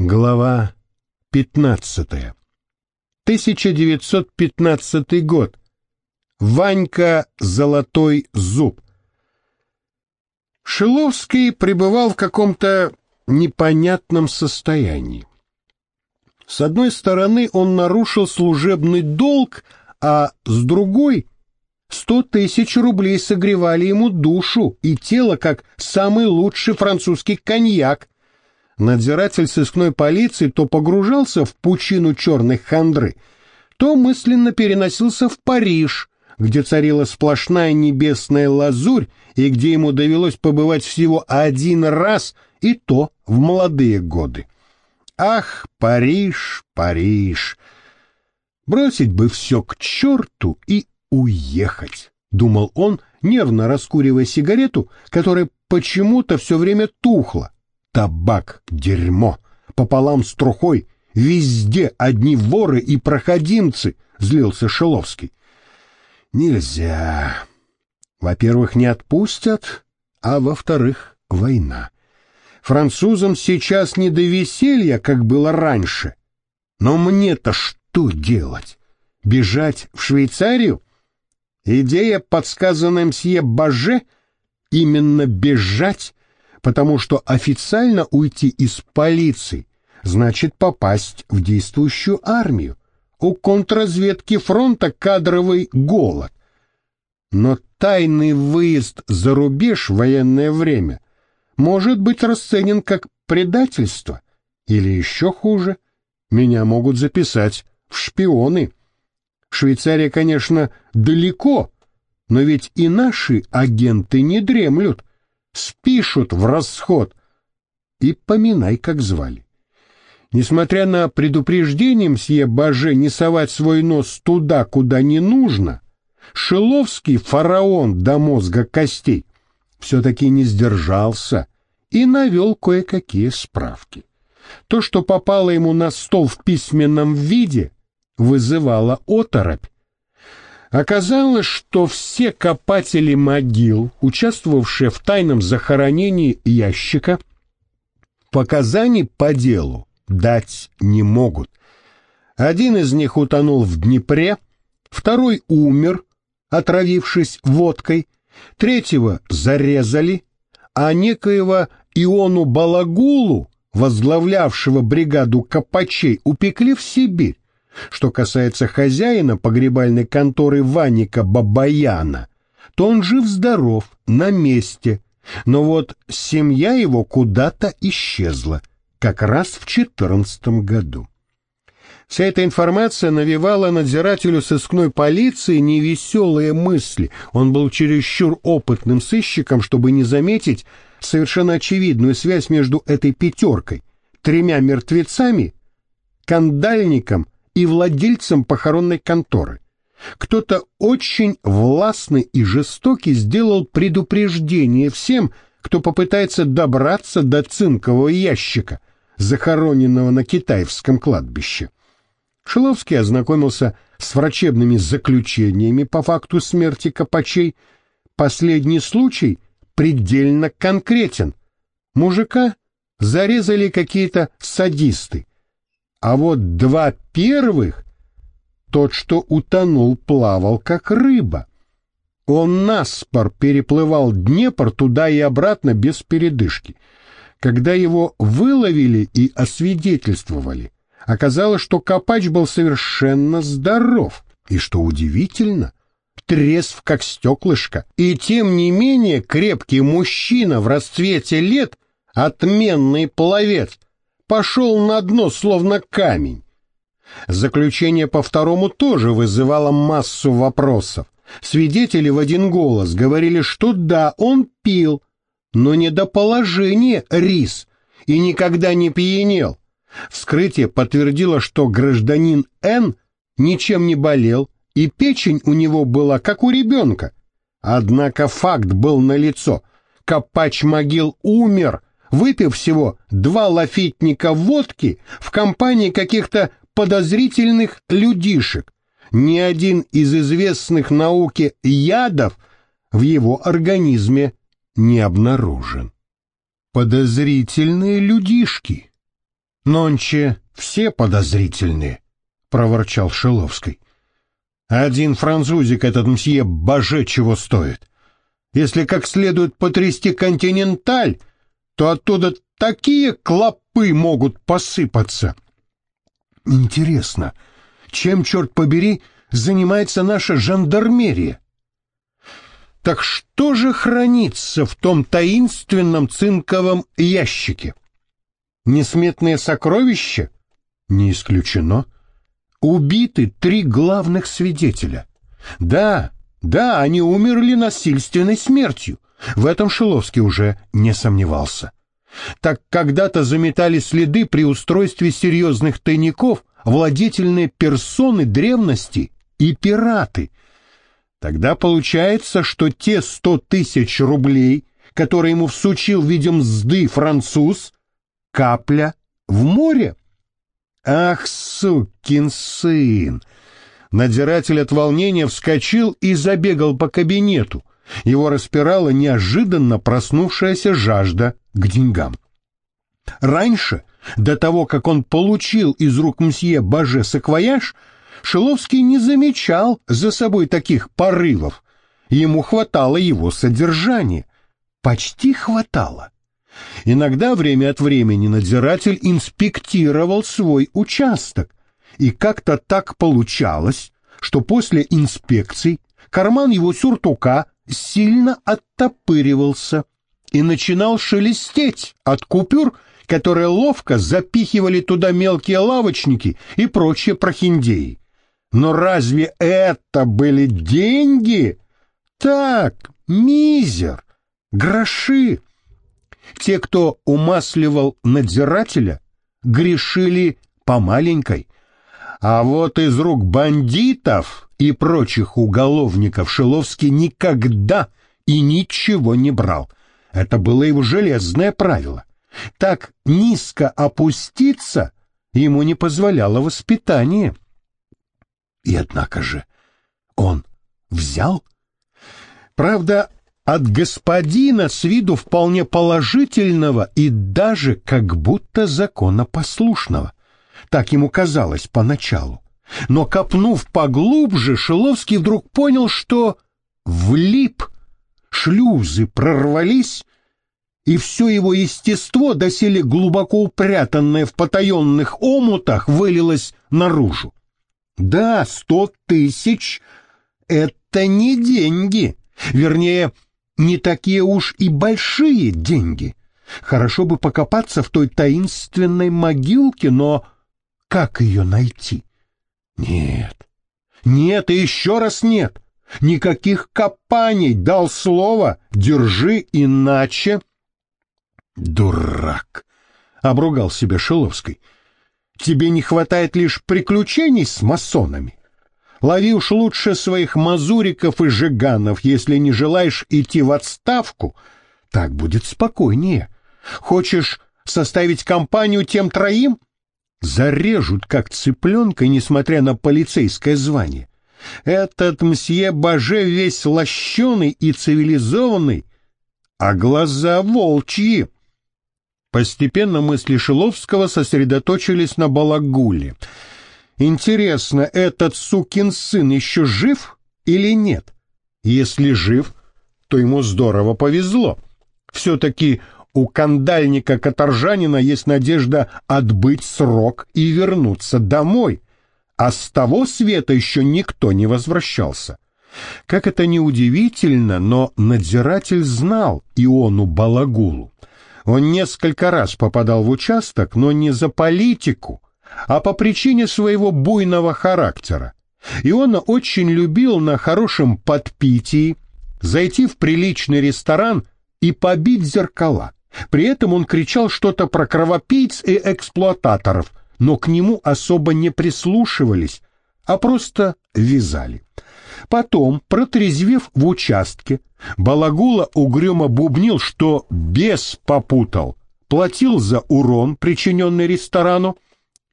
Глава 15. 1915 год. Ванька Золотой Зуб. Шиловский пребывал в каком-то непонятном состоянии. С одной стороны, он нарушил служебный долг, а с другой — сто тысяч рублей согревали ему душу и тело, как самый лучший французский коньяк, надзиратель сыскной полиции то погружался в пучину черной хандры, то мысленно переносился в Париж, где царила сплошная небесная лазурь и где ему довелось побывать всего один раз, и то в молодые годы. Ах, Париж, Париж! Бросить бы все к черту и уехать, думал он, нервно раскуривая сигарету, которая почему-то все время тухла. Табак — дерьмо, пополам с трухой, везде одни воры и проходимцы, злился Шиловский. Нельзя. Во-первых, не отпустят, а во-вторых, война. Французам сейчас не до веселья, как было раньше. Но мне-то что делать? Бежать в Швейцарию? Идея, подсказанная мсье Баже, именно бежать потому что официально уйти из полиции значит попасть в действующую армию. У контрразведки фронта кадровый голод. Но тайный выезд за рубеж в военное время может быть расценен как предательство. Или еще хуже, меня могут записать в шпионы. Швейцария, конечно, далеко, но ведь и наши агенты не дремлют спишут в расход. И поминай, как звали. Несмотря на предупреждение мсье Баже не совать свой нос туда, куда не нужно, Шиловский фараон до мозга костей все-таки не сдержался и навел кое-какие справки. То, что попало ему на стол в письменном виде, вызывало оторопь. Оказалось, что все копатели могил, участвовавшие в тайном захоронении ящика, показаний по делу дать не могут. Один из них утонул в Днепре, второй умер, отравившись водкой, третьего зарезали, а некоего Иону Балагулу, возглавлявшего бригаду копачей, упекли в Сибирь. Что касается хозяина погребальной конторы Ваника Бабаяна, то он жив-здоров, на месте, но вот семья его куда-то исчезла, как раз в четырнадцатом году. Вся эта информация навевала надзирателю сыскной полиции невеселые мысли. Он был чересчур опытным сыщиком, чтобы не заметить совершенно очевидную связь между этой пятеркой, тремя мертвецами, кандальником и владельцем похоронной конторы. Кто-то очень властный и жестокий сделал предупреждение всем, кто попытается добраться до цинкового ящика, захороненного на китаевском кладбище. Шиловский ознакомился с врачебными заключениями по факту смерти Копачей. Последний случай предельно конкретен. Мужика зарезали какие-то садисты. А вот два первых, тот, что утонул, плавал как рыба. Он наспор переплывал Днепр туда и обратно без передышки. Когда его выловили и освидетельствовали, оказалось, что Копач был совершенно здоров. И что удивительно, трезв как стеклышко. И тем не менее крепкий мужчина в расцвете лет, отменный пловец, пошел на дно, словно камень. Заключение по второму тоже вызывало массу вопросов. Свидетели в один голос говорили, что да, он пил, но не до положения рис и никогда не пьянел. Вскрытие подтвердило, что гражданин Н ничем не болел, и печень у него была как у ребенка. Однако факт был налицо. Копач могил умер, выпив всего два лафитника водки в компании каких-то подозрительных людишек. Ни один из известных науке ядов в его организме не обнаружен. Подозрительные людишки. Нонче все подозрительные, — проворчал Шиловский. Один французик этот мсье боже чего стоит. Если как следует потрясти континенталь, то оттуда такие клопы могут посыпаться. Интересно, чем, черт побери, занимается наша жандармерия? Так что же хранится в том таинственном цинковом ящике? Несметные сокровища? Не исключено. Убиты три главных свидетеля. Да, да, они умерли насильственной смертью. В этом Шиловский уже не сомневался. Так когда-то заметали следы при устройстве серьезных тайников владетельные персоны древности и пираты. Тогда получается, что те сто тысяч рублей, которые ему всучил в виде мзды француз, капля в море. Ах, сукин сын! Надзиратель от волнения вскочил и забегал по кабинету. Его распирала неожиданно проснувшаяся жажда к деньгам. Раньше, до того, как он получил из рук мсье Баже саквояж, Шиловский не замечал за собой таких порывов. Ему хватало его содержания. Почти хватало. Иногда время от времени надзиратель инспектировал свой участок, и как-то так получалось, что после инспекций карман его сюртука сильно оттопыривался и начинал шелестеть от купюр, которые ловко запихивали туда мелкие лавочники и прочие прохиндеи. Но разве это были деньги? Так, мизер, гроши. Те, кто умасливал надзирателя, грешили по маленькой. А вот из рук бандитов и прочих уголовников Шиловский никогда и ничего не брал. Это было его железное правило. Так низко опуститься ему не позволяло воспитание. И однако же он взял. Правда, от господина с виду вполне положительного и даже как будто законопослушного. Так ему казалось поначалу. Но копнув поглубже, Шиловский вдруг понял, что влип, шлюзы прорвались, и все его естество, доселе глубоко упрятанное в потаенных омутах, вылилось наружу. Да, сто тысяч — это не деньги, вернее, не такие уж и большие деньги. Хорошо бы покопаться в той таинственной могилке, но как ее найти? Нет, нет и еще раз нет. Никаких копаний, дал слово, держи иначе. Дурак, обругал себя Шиловский. Тебе не хватает лишь приключений с масонами. Лови уж лучше своих мазуриков и жиганов, если не желаешь идти в отставку. Так будет спокойнее. Хочешь составить компанию тем троим? Зарежут, как цыпленка, несмотря на полицейское звание. Этот мсье Баже весь лощеный и цивилизованный, а глаза волчьи. Постепенно мысли Шиловского сосредоточились на Балагуле — Интересно, этот сукин сын еще жив или нет? Если жив, то ему здорово повезло. Все-таки у кандальника-каторжанина есть надежда отбыть срок и вернуться домой, а с того света еще никто не возвращался. Как это ни удивительно, но надзиратель знал Иону Балагулу. Он несколько раз попадал в участок, но не за политику, а по причине своего буйного характера. И он очень любил на хорошем подпитии зайти в приличный ресторан и побить зеркала. При этом он кричал что-то про кровопийц и эксплуататоров, но к нему особо не прислушивались, а просто вязали. Потом, протрезвев в участке, Балагула угрюмо бубнил, что бес попутал, платил за урон, причиненный ресторану,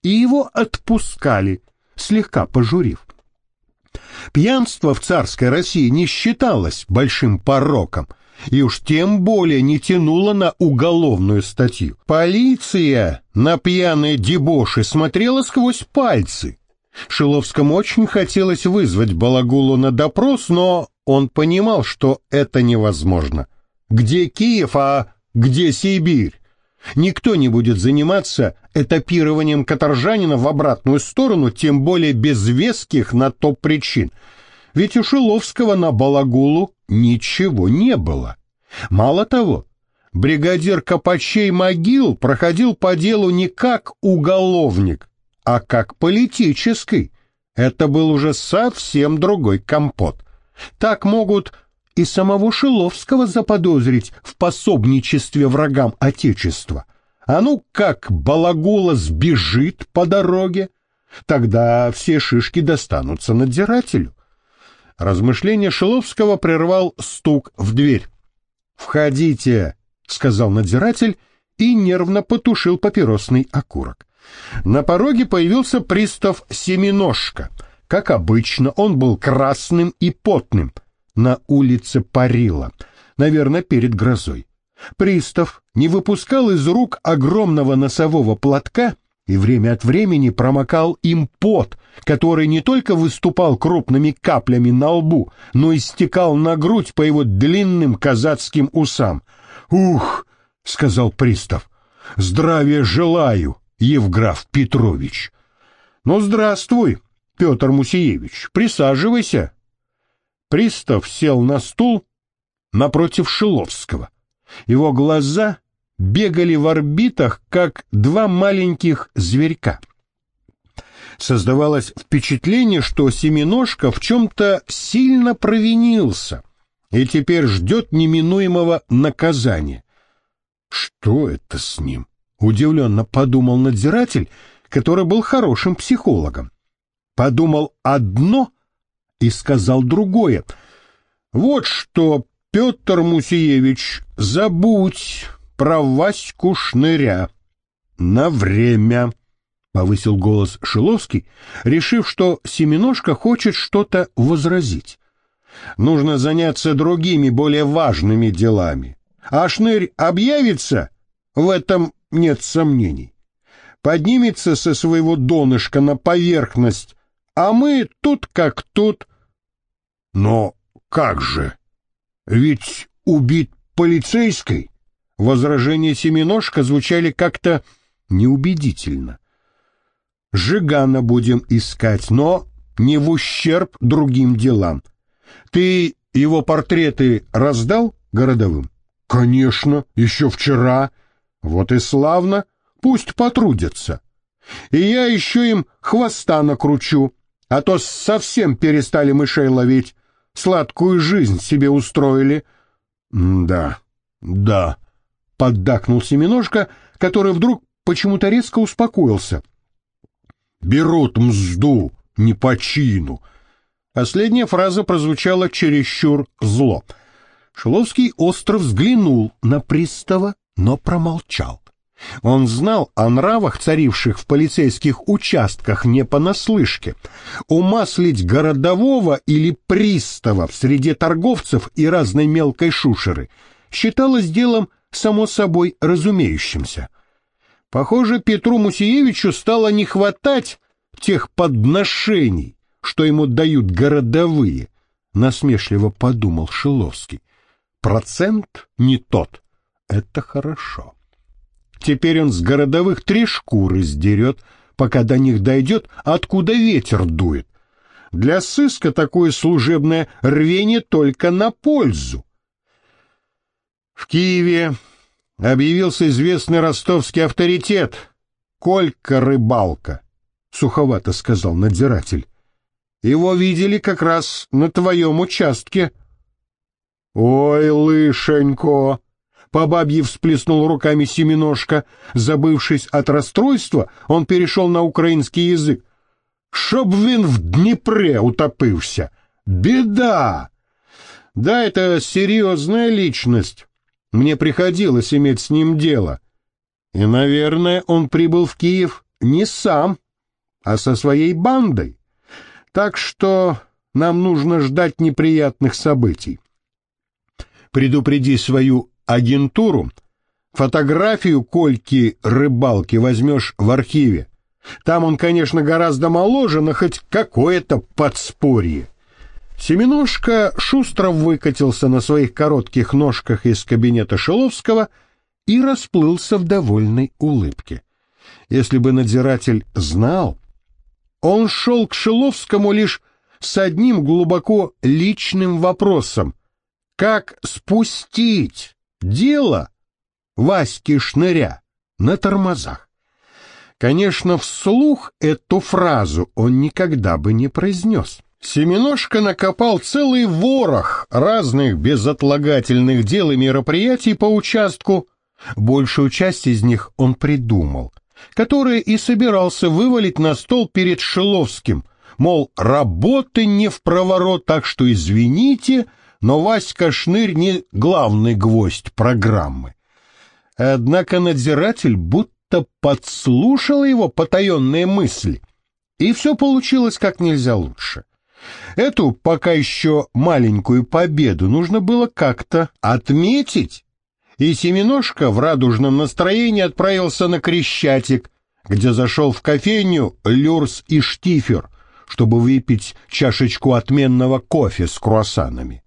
и его отпускали, слегка пожурив. Пьянство в царской России не считалось большим пороком, и уж тем более не тянуло на уголовную статью. Полиция на пьяные дебоши смотрела сквозь пальцы. Шиловскому очень хотелось вызвать Балагулу на допрос, но он понимал, что это невозможно. Где Киев, а где Сибирь? Никто не будет заниматься этапированием каторжанина в обратную сторону, тем более без веских на то причин. Ведь у Шиловского на Балагулу ничего не было. Мало того, бригадир Копачей могил проходил по делу не как уголовник, а как политический. Это был уже совсем другой компот. Так могут и самого Шиловского заподозрить в пособничестве врагам Отечества. А ну как Балагула сбежит по дороге, тогда все шишки достанутся надзирателю. Размышление Шиловского прервал стук в дверь. «Входите», — сказал надзиратель и нервно потушил папиросный окурок. На пороге появился пристав Семеножка. Как обычно, он был красным и потным. На улице парило, наверное, перед грозой. Пристав не выпускал из рук огромного носового платка и время от времени промокал им пот, который не только выступал крупными каплями на лбу, но и стекал на грудь по его длинным казацким усам. «Ух!» — сказал пристав. «Здравия желаю, Евграф Петрович!» «Ну, здравствуй, Петр Мусиевич, присаживайся!» Пристав сел на стул напротив Шиловского. Его глаза бегали в орбитах, как два маленьких зверька. Создавалось впечатление, что Семеножка в чем-то сильно провинился и теперь ждет неминуемого наказания. Что это с ним? Удивленно подумал надзиратель, который был хорошим психологом. Подумал одно и сказал другое. Вот что, Петр Мусиевич, забудь про Ваську Шныря. На время, повысил голос Шиловский, решив, что Семеножка хочет что-то возразить. Нужно заняться другими, более важными делами. А Шнырь объявится? В этом нет сомнений. Поднимется со своего донышка на поверхность, а мы тут как тут. Но как же? Ведь убит полицейской. Возражения Семеножка звучали как-то неубедительно. Жигана будем искать, но не в ущерб другим делам. Ты его портреты раздал городовым? Конечно, еще вчера. Вот и славно, пусть потрудятся. И я еще им хвоста накручу, а то совсем перестали мышей ловить, сладкую жизнь себе устроили. да, да, поддакнул Семеножка, который вдруг почему-то резко успокоился. «Берут мзду, не по чину». Последняя фраза прозвучала чересчур зло. Шиловский остро взглянул на пристава, но промолчал. Он знал о нравах, царивших в полицейских участках не понаслышке. Умаслить городового или пристава в среде торговцев и разной мелкой шушеры считалось делом само собой разумеющимся. Похоже, Петру Мусиевичу стало не хватать тех подношений, что ему дают городовые, насмешливо подумал Шиловский. Процент не тот. Это хорошо. Теперь он с городовых три шкуры сдерет, пока до них дойдет, откуда ветер дует. Для сыска такое служебное рвение только на пользу. В Киеве объявился известный ростовский авторитет Колька Рыбалка, суховато сказал надзиратель. Его видели как раз на твоем участке. Ой, лышенько, по бабье всплеснул руками Семеножка. Забывшись от расстройства, он перешел на украинский язык. «Чтоб він в Днепре утопився! Беда!» «Да, это серьезная личность. Мне приходилось иметь с ним дело. И, наверное, он прибыл в Киев не сам, а со своей бандой. Так что нам нужно ждать неприятных событий. предупреди свою агентуру, фотографию Кольки-рыбалки возьмешь в архиве. Там он, конечно, гораздо моложе, но хоть какое-то подспорье. Семеножка шустро выкатился на своих коротких ножках из кабинета Шиловского и расплылся в довольной улыбке. Если бы надзиратель знал, он шел к Шиловскому лишь с одним глубоко личным вопросом. Как спустить дело Васьки Шныря на тормозах? Конечно, вслух эту фразу он никогда бы не произнес. Семеножка накопал целый ворох разных безотлагательных дел и мероприятий по участку. Большую часть из них он придумал, которые и собирался вывалить на стол перед Шиловским, мол, работы не в проворот, так что извините, но Васька Шнырь не главный гвоздь программы. Однако надзиратель будто подслушал его потаенные мысли, и все получилось как нельзя лучше. Эту пока еще маленькую победу нужно было как-то отметить. И Семеножка в радужном настроении отправился на Крещатик, где зашел в кофейню Люрс и Штифер, чтобы выпить чашечку отменного кофе с круассанами.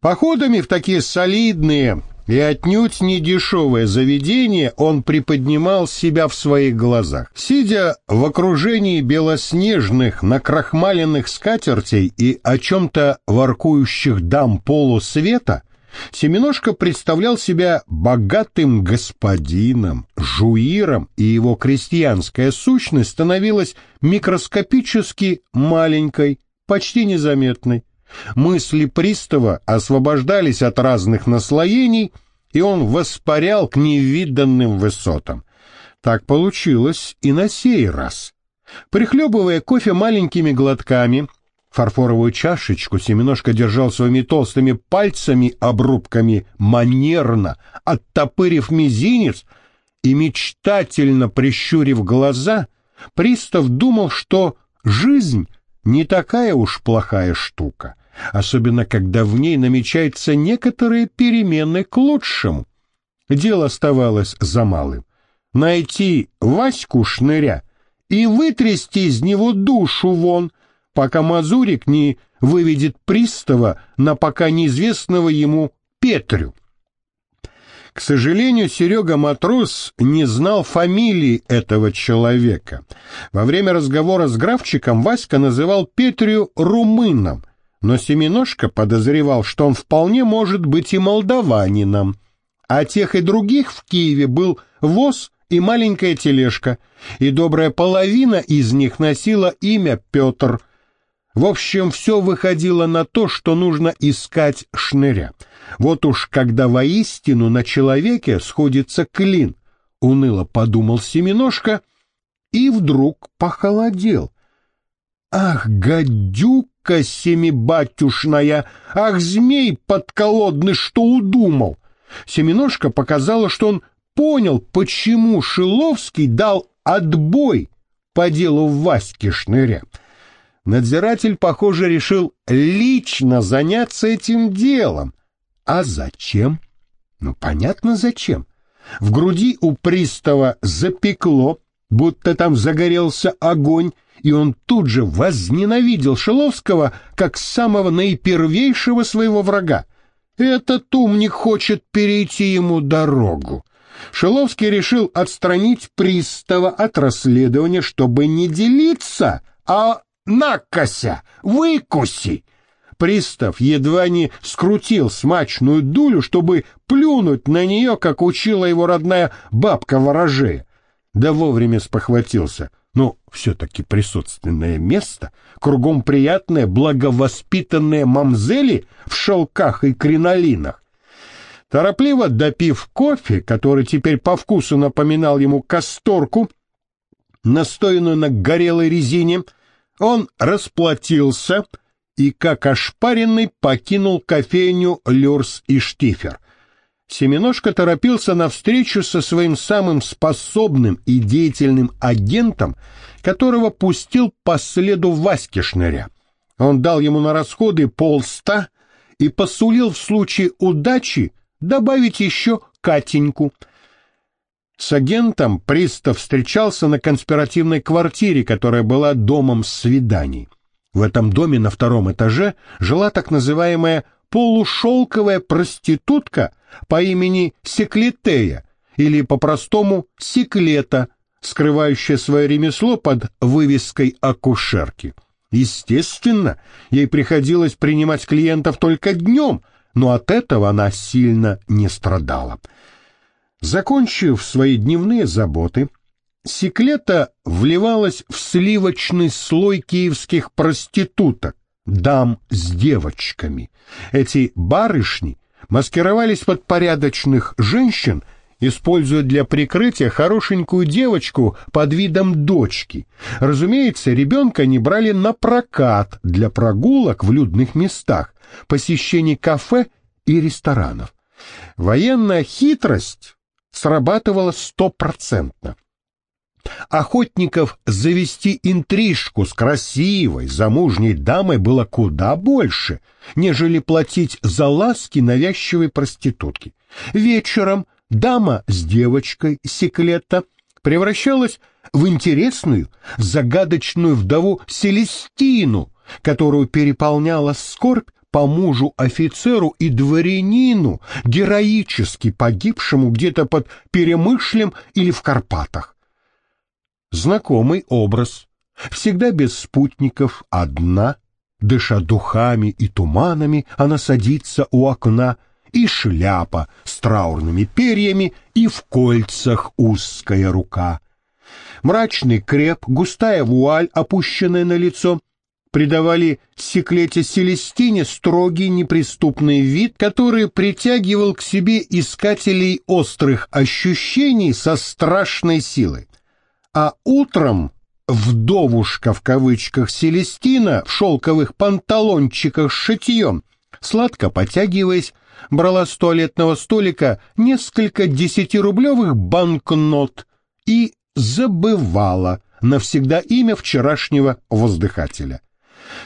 Походами в такие солидные, и отнюдь не дешевое заведение он приподнимал себя в своих глазах. Сидя в окружении белоснежных, накрахмаленных скатертей и о чем-то воркующих дам полусвета, Семеножка представлял себя богатым господином, жуиром, и его крестьянская сущность становилась микроскопически маленькой, почти незаметной. Мысли пристава освобождались от разных наслоений, и он воспарял к невиданным высотам. Так получилось и на сей раз. Прихлебывая кофе маленькими глотками, фарфоровую чашечку Семеножка держал своими толстыми пальцами обрубками манерно, оттопырив мизинец и мечтательно прищурив глаза, пристав думал, что жизнь не такая уж плохая штука, особенно когда в ней намечаются некоторые перемены к лучшему. Дело оставалось за малым. Найти Ваську шныря и вытрясти из него душу вон, пока Мазурик не выведет пристава на пока неизвестного ему Петрю. К сожалению, Серега Матрос не знал фамилии этого человека. Во время разговора с графчиком Васька называл Петрию румыном, но Семеножка подозревал, что он вполне может быть и молдаванином. А тех и других в Киеве был воз и маленькая тележка, и добрая половина из них носила имя Петр. В общем, все выходило на то, что нужно искать шныря — вот уж когда воистину на человеке сходится клин, уныло подумал Семеножка и вдруг похолодел. Ах, гадюка семибатюшная, ах, змей подколодный, что удумал! Семеножка показала, что он понял, почему Шиловский дал отбой по делу Васьки Шныря. Надзиратель, похоже, решил лично заняться этим делом, а зачем? Ну, понятно, зачем. В груди у пристава запекло, будто там загорелся огонь, и он тут же возненавидел Шиловского как самого наипервейшего своего врага. Этот умник хочет перейти ему дорогу. Шиловский решил отстранить пристава от расследования, чтобы не делиться, а накося, выкуси. Пристав едва не скрутил смачную дулю, чтобы плюнуть на нее, как учила его родная бабка ворожея. Да вовремя спохватился. Но все-таки присутственное место, кругом приятное, благовоспитанные мамзели в шелках и кринолинах. Торопливо допив кофе, который теперь по вкусу напоминал ему касторку, настоянную на горелой резине, он расплатился — и, как ошпаренный, покинул кофейню Люрс и Штифер. Семеножка торопился навстречу со своим самым способным и деятельным агентом, которого пустил по следу Васьки Шныря. Он дал ему на расходы полста и посулил в случае удачи добавить еще Катеньку. С агентом пристав встречался на конспиративной квартире, которая была домом свиданий. В этом доме на втором этаже жила так называемая полушелковая проститутка по имени Секлетея, или по-простому Секлета, скрывающая свое ремесло под вывеской акушерки. Естественно, ей приходилось принимать клиентов только днем, но от этого она сильно не страдала. Закончив свои дневные заботы, Секлета вливалась в сливочный слой киевских проституток, дам с девочками. Эти барышни маскировались под порядочных женщин – используя для прикрытия хорошенькую девочку под видом дочки. Разумеется, ребенка не брали на прокат для прогулок в людных местах, посещений кафе и ресторанов. Военная хитрость срабатывала стопроцентно. Охотников завести интрижку с красивой, замужней дамой было куда больше, нежели платить за ласки навязчивой проститутки. Вечером дама с девочкой Секлета превращалась в интересную, загадочную вдову Селестину, которую переполняла скорбь по мужу-офицеру и дворянину, героически погибшему где-то под Перемышлем или в Карпатах. Знакомый образ, всегда без спутников, одна, дыша духами и туманами, она садится у окна, и шляпа с траурными перьями, и в кольцах узкая рука. Мрачный креп, густая вуаль, опущенная на лицо, придавали секлете Селестине строгий неприступный вид, который притягивал к себе искателей острых ощущений со страшной силой. А утром вдовушка в кавычках Селестина в шелковых панталончиках с шитьем, сладко потягиваясь, брала с туалетного столика несколько десятирублевых банкнот и забывала навсегда имя вчерашнего воздыхателя.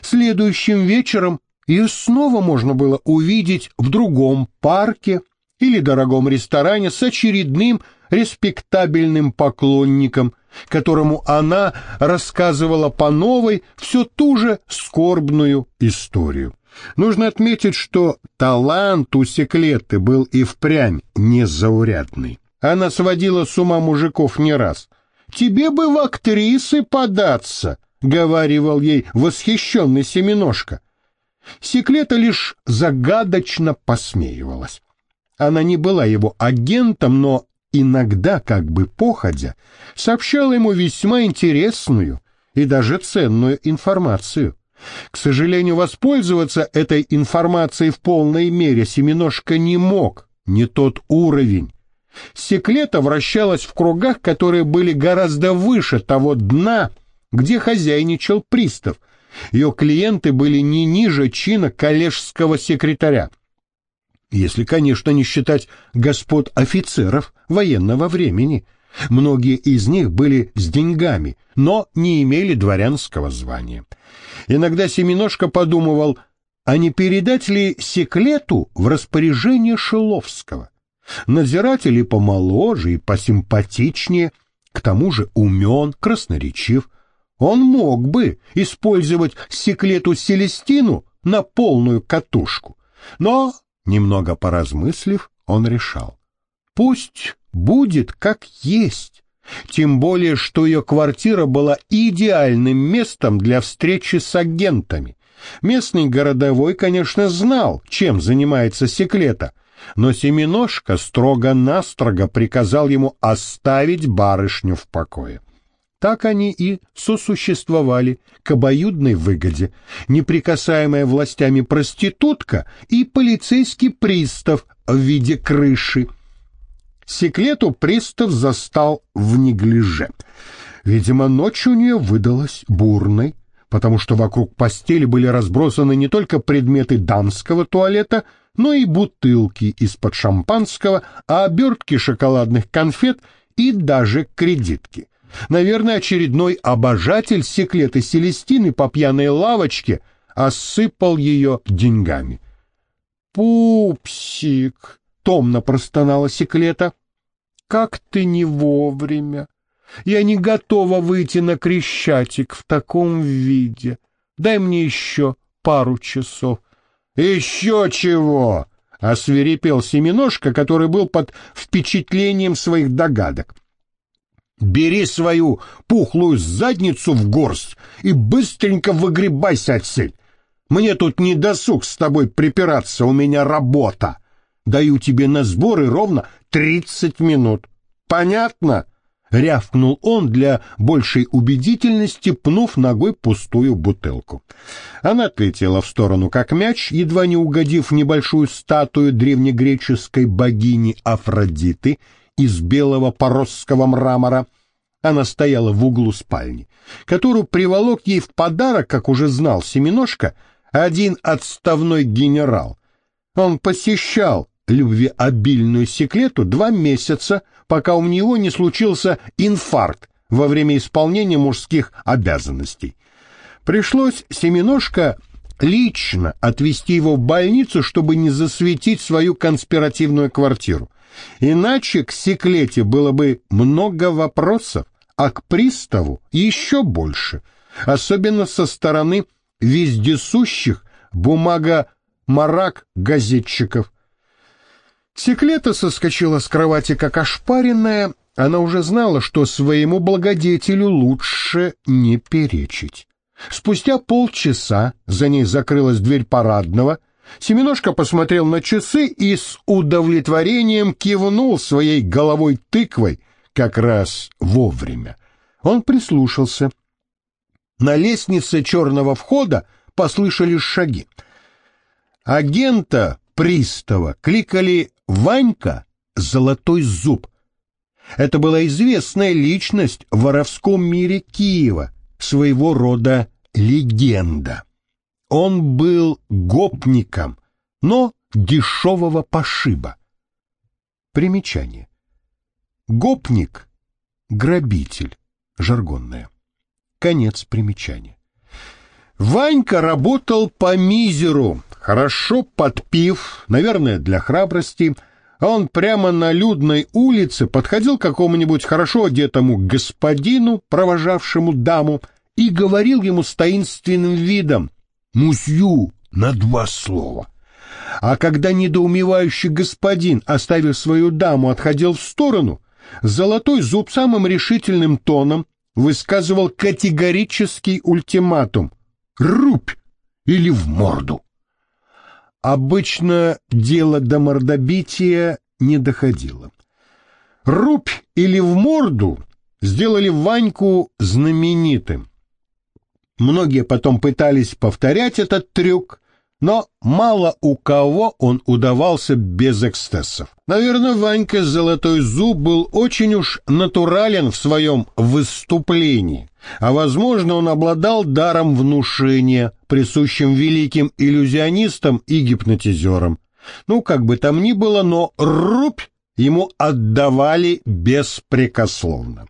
Следующим вечером ее снова можно было увидеть в другом парке или дорогом ресторане с очередным респектабельным поклонником, которому она рассказывала по новой всю ту же скорбную историю. Нужно отметить, что талант у Секлеты был и впрямь незаурядный. Она сводила с ума мужиков не раз. «Тебе бы в актрисы податься», — говаривал ей восхищенный Семеножка. Секлета лишь загадочно посмеивалась. Она не была его агентом, но иногда, как бы походя, сообщала ему весьма интересную и даже ценную информацию. К сожалению, воспользоваться этой информацией в полной мере Семеножка не мог, не тот уровень. Секлета вращалась в кругах, которые были гораздо выше того дна, где хозяйничал пристав. Ее клиенты были не ниже чина коллежского секретаря. Если, конечно, не считать господ офицеров военного времени. Многие из них были с деньгами, но не имели дворянского звания. Иногда Семеножка подумывал, а не передать ли секлету в распоряжение Шиловского? Надзиратель помоложе и посимпатичнее, к тому же умен, красноречив. Он мог бы использовать секлету Селестину на полную катушку, но, немного поразмыслив, он решал. Пусть будет как есть, тем более, что ее квартира была идеальным местом для встречи с агентами. Местный городовой, конечно, знал, чем занимается секлета, но Семеножка строго-настрого приказал ему оставить барышню в покое. Так они и сосуществовали к обоюдной выгоде, неприкасаемая властями проститутка и полицейский пристав в виде крыши – Секлету пристав застал в неглиже. Видимо, ночь у нее выдалась бурной, потому что вокруг постели были разбросаны не только предметы дамского туалета, но и бутылки из-под шампанского, обертки шоколадных конфет и даже кредитки. Наверное, очередной обожатель секлеты Селестины по пьяной лавочке осыпал ее деньгами. пупсик!» — томно простонала Секлета. «Как ты не вовремя! Я не готова выйти на Крещатик в таком виде. Дай мне еще пару часов». «Еще чего!» — освирепел Семеножка, который был под впечатлением своих догадок. «Бери свою пухлую задницу в горсть и быстренько выгребайся отсель. Мне тут не досуг с тобой припираться, у меня работа. Даю тебе на сборы ровно тридцать минут. Понятно?» Рявкнул он для большей убедительности, пнув ногой пустую бутылку. Она отлетела в сторону, как мяч, едва не угодив в небольшую статую древнегреческой богини Афродиты из белого поросского мрамора. Она стояла в углу спальни, которую приволок ей в подарок, как уже знал Семеножка, один отставной генерал. Он посещал любвеобильную секлету два месяца, пока у него не случился инфаркт во время исполнения мужских обязанностей. Пришлось Семеножка лично отвезти его в больницу, чтобы не засветить свою конспиративную квартиру. Иначе к секлете было бы много вопросов, а к приставу еще больше, особенно со стороны вездесущих бумага-марак-газетчиков. Секлета соскочила с кровати как ошпаренная, она уже знала, что своему благодетелю лучше не перечить. Спустя полчаса за ней закрылась дверь парадного, Семеножка посмотрел на часы и с удовлетворением кивнул своей головой тыквой как раз вовремя. Он прислушался. На лестнице черного входа послышались шаги. Агента пристава кликали Ванька — Золотой Зуб. Это была известная личность в воровском мире Киева, своего рода легенда. Он был гопником, но дешевого пошиба. Примечание. Гопник — грабитель, жаргонное. Конец примечания. Ванька работал по мизеру, хорошо подпив, наверное, для храбрости, а он прямо на людной улице подходил к какому-нибудь хорошо одетому господину, провожавшему даму, и говорил ему с таинственным видом «Мусью» на два слова. А когда недоумевающий господин, оставив свою даму, отходил в сторону, золотой зуб самым решительным тоном высказывал категорический ультиматум рубь или в морду. Обычно дело до мордобития не доходило. Рубь или в морду сделали Ваньку знаменитым. Многие потом пытались повторять этот трюк, но мало у кого он удавался без эксцессов. Наверное, Ванька Золотой Зуб был очень уж натурален в своем выступлении, а, возможно, он обладал даром внушения, присущим великим иллюзионистам и гипнотизерам. Ну, как бы там ни было, но рубь ему отдавали беспрекословно.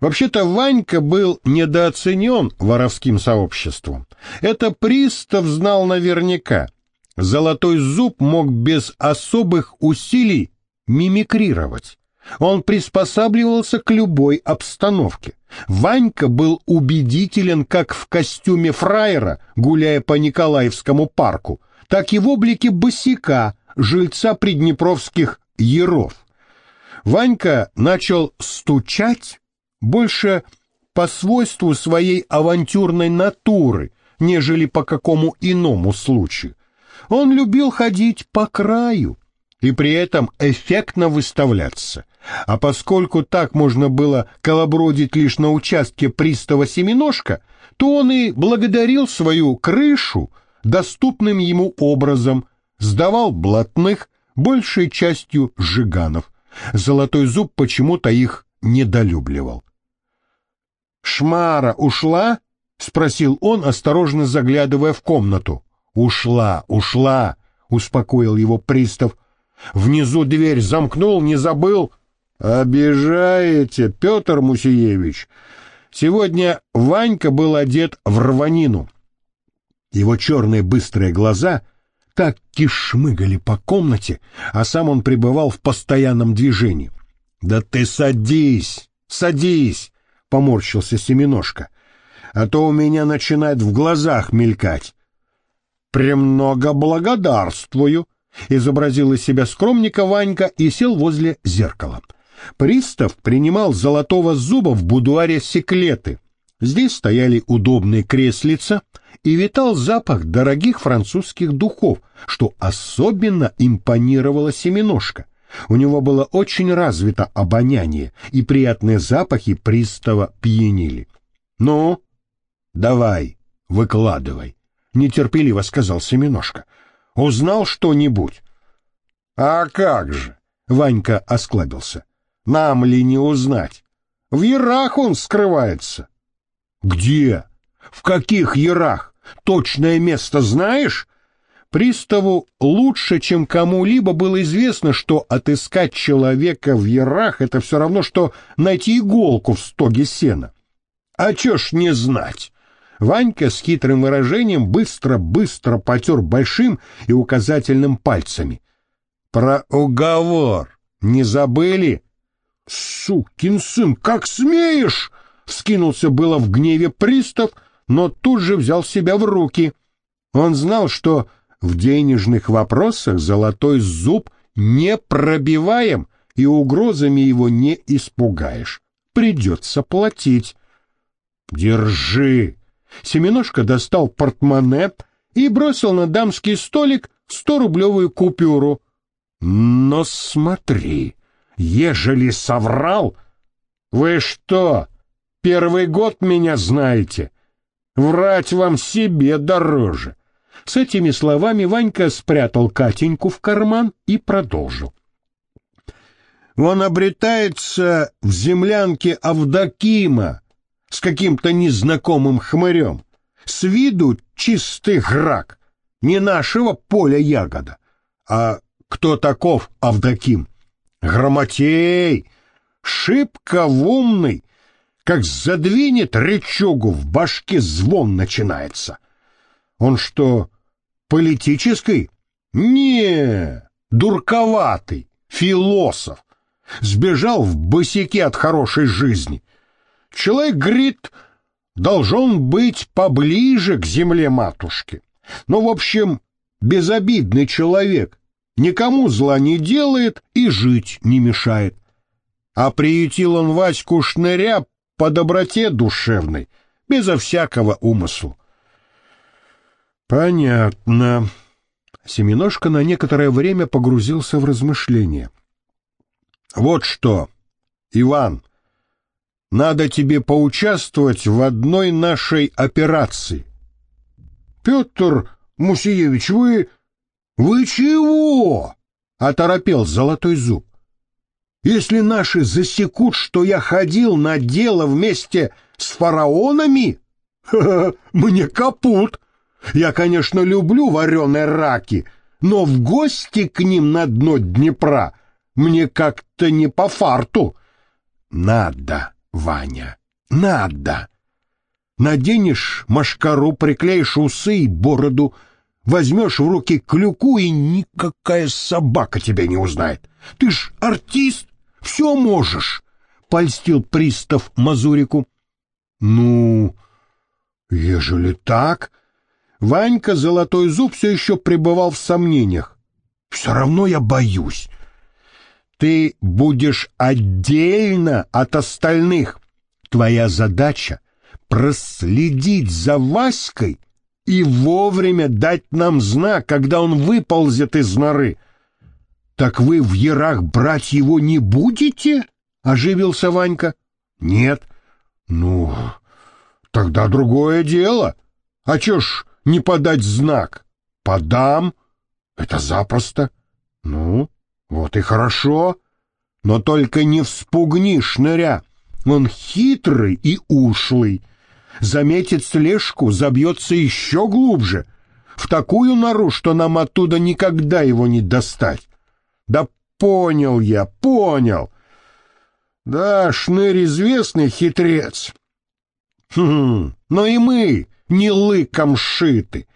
Вообще-то Ванька был недооценен воровским сообществом. Это пристав знал наверняка. Золотой зуб мог без особых усилий мимикрировать. Он приспосабливался к любой обстановке. Ванька был убедителен как в костюме фраера, гуляя по Николаевскому парку, так и в облике босика, жильца приднепровских яров. Ванька начал стучать больше по свойству своей авантюрной натуры, нежели по какому иному случаю. Он любил ходить по краю и при этом эффектно выставляться. А поскольку так можно было колобродить лишь на участке пристава Семеножка, то он и благодарил свою крышу доступным ему образом, сдавал блатных, большей частью жиганов. Золотой зуб почему-то их недолюбливал. «Шмара ушла?» — спросил он, осторожно заглядывая в комнату. «Ушла, ушла!» — успокоил его пристав. «Внизу дверь замкнул, не забыл?» «Обижаете, Петр Мусиевич!» Сегодня Ванька был одет в рванину. Его черные быстрые глаза так кишмыгали по комнате, а сам он пребывал в постоянном движении. «Да ты садись, садись!» — поморщился Семеножка. «А то у меня начинает в глазах мелькать». «Премного благодарствую», — изобразил из себя скромника Ванька и сел возле зеркала. Пристав принимал золотого зуба в будуаре секлеты. Здесь стояли удобные креслица, и витал запах дорогих французских духов, что особенно импонировало Семеножка. У него было очень развито обоняние, и приятные запахи пристава пьянили. «Ну, давай, выкладывай», — нетерпеливо сказал Семеножка. «Узнал что-нибудь?» «А как же?» — Ванька осклабился. «Нам ли не узнать? В ярах он скрывается». «Где? В каких ярах? Точное место знаешь?» Приставу лучше, чем кому-либо было известно, что отыскать человека в ярах — это все равно, что найти иголку в стоге сена. А чё ж не знать? Ванька с хитрым выражением быстро-быстро потер большим и указательным пальцами. Про уговор не забыли? Сукин сын, как смеешь! Вскинулся было в гневе пристав, но тут же взял себя в руки. Он знал, что в денежных вопросах золотой зуб не пробиваем, и угрозами его не испугаешь. Придется платить. Держи. Семеножка достал портмоне и бросил на дамский столик сто-рублевую купюру. Но смотри, ежели соврал... Вы что, первый год меня знаете? Врать вам себе дороже. С этими словами Ванька спрятал Катеньку в карман и продолжил. Он обретается в землянке Авдокима с каким-то незнакомым хмырем. С виду чистый грак, не нашего поля ягода. А кто таков Авдоким? Грамотей, шибко умный, как задвинет речугу, в башке звон начинается. Он что, Политической? Не, дурковатый, философ. Сбежал в босяке от хорошей жизни. Человек, говорит, должен быть поближе к земле матушки. Ну, в общем, безобидный человек, никому зла не делает и жить не мешает. А приютил он Ваську Шныря по доброте душевной, безо всякого умыслу. Понятно. Семеножка на некоторое время погрузился в размышления. Вот что, Иван, надо тебе поучаствовать в одной нашей операции. Петр Мусиевич, вы... Вы чего? Оторопел золотой зуб. Если наши засекут, что я ходил на дело вместе с фараонами, мне капут. Я, конечно, люблю вареные раки, но в гости к ним на дно Днепра мне как-то не по фарту. Надо, Ваня, надо. Наденешь машкару, приклеишь усы и бороду, возьмешь в руки клюку, и никакая собака тебя не узнает. Ты ж артист, все можешь, — польстил пристав Мазурику. — Ну, ежели так, Ванька Золотой Зуб все еще пребывал в сомнениях. «Все равно я боюсь. Ты будешь отдельно от остальных. Твоя задача — проследить за Васькой и вовремя дать нам знак, когда он выползет из норы. Так вы в ярах брать его не будете?» — оживился Ванька. «Нет». «Ну, тогда другое дело. А чё ж не подать знак? Подам. Это запросто. Ну, вот и хорошо. Но только не вспугни шныря. Он хитрый и ушлый. Заметит слежку, забьется еще глубже. В такую нору, что нам оттуда никогда его не достать. Да понял я, понял. Да, шнырь известный хитрец. Хм, но и мы не лыком шиты.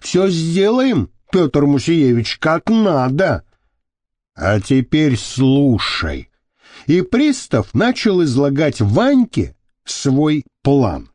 Все сделаем Петр Мусиевич, как надо. А теперь слушай. И пристав начал излагать Ваньке свой план.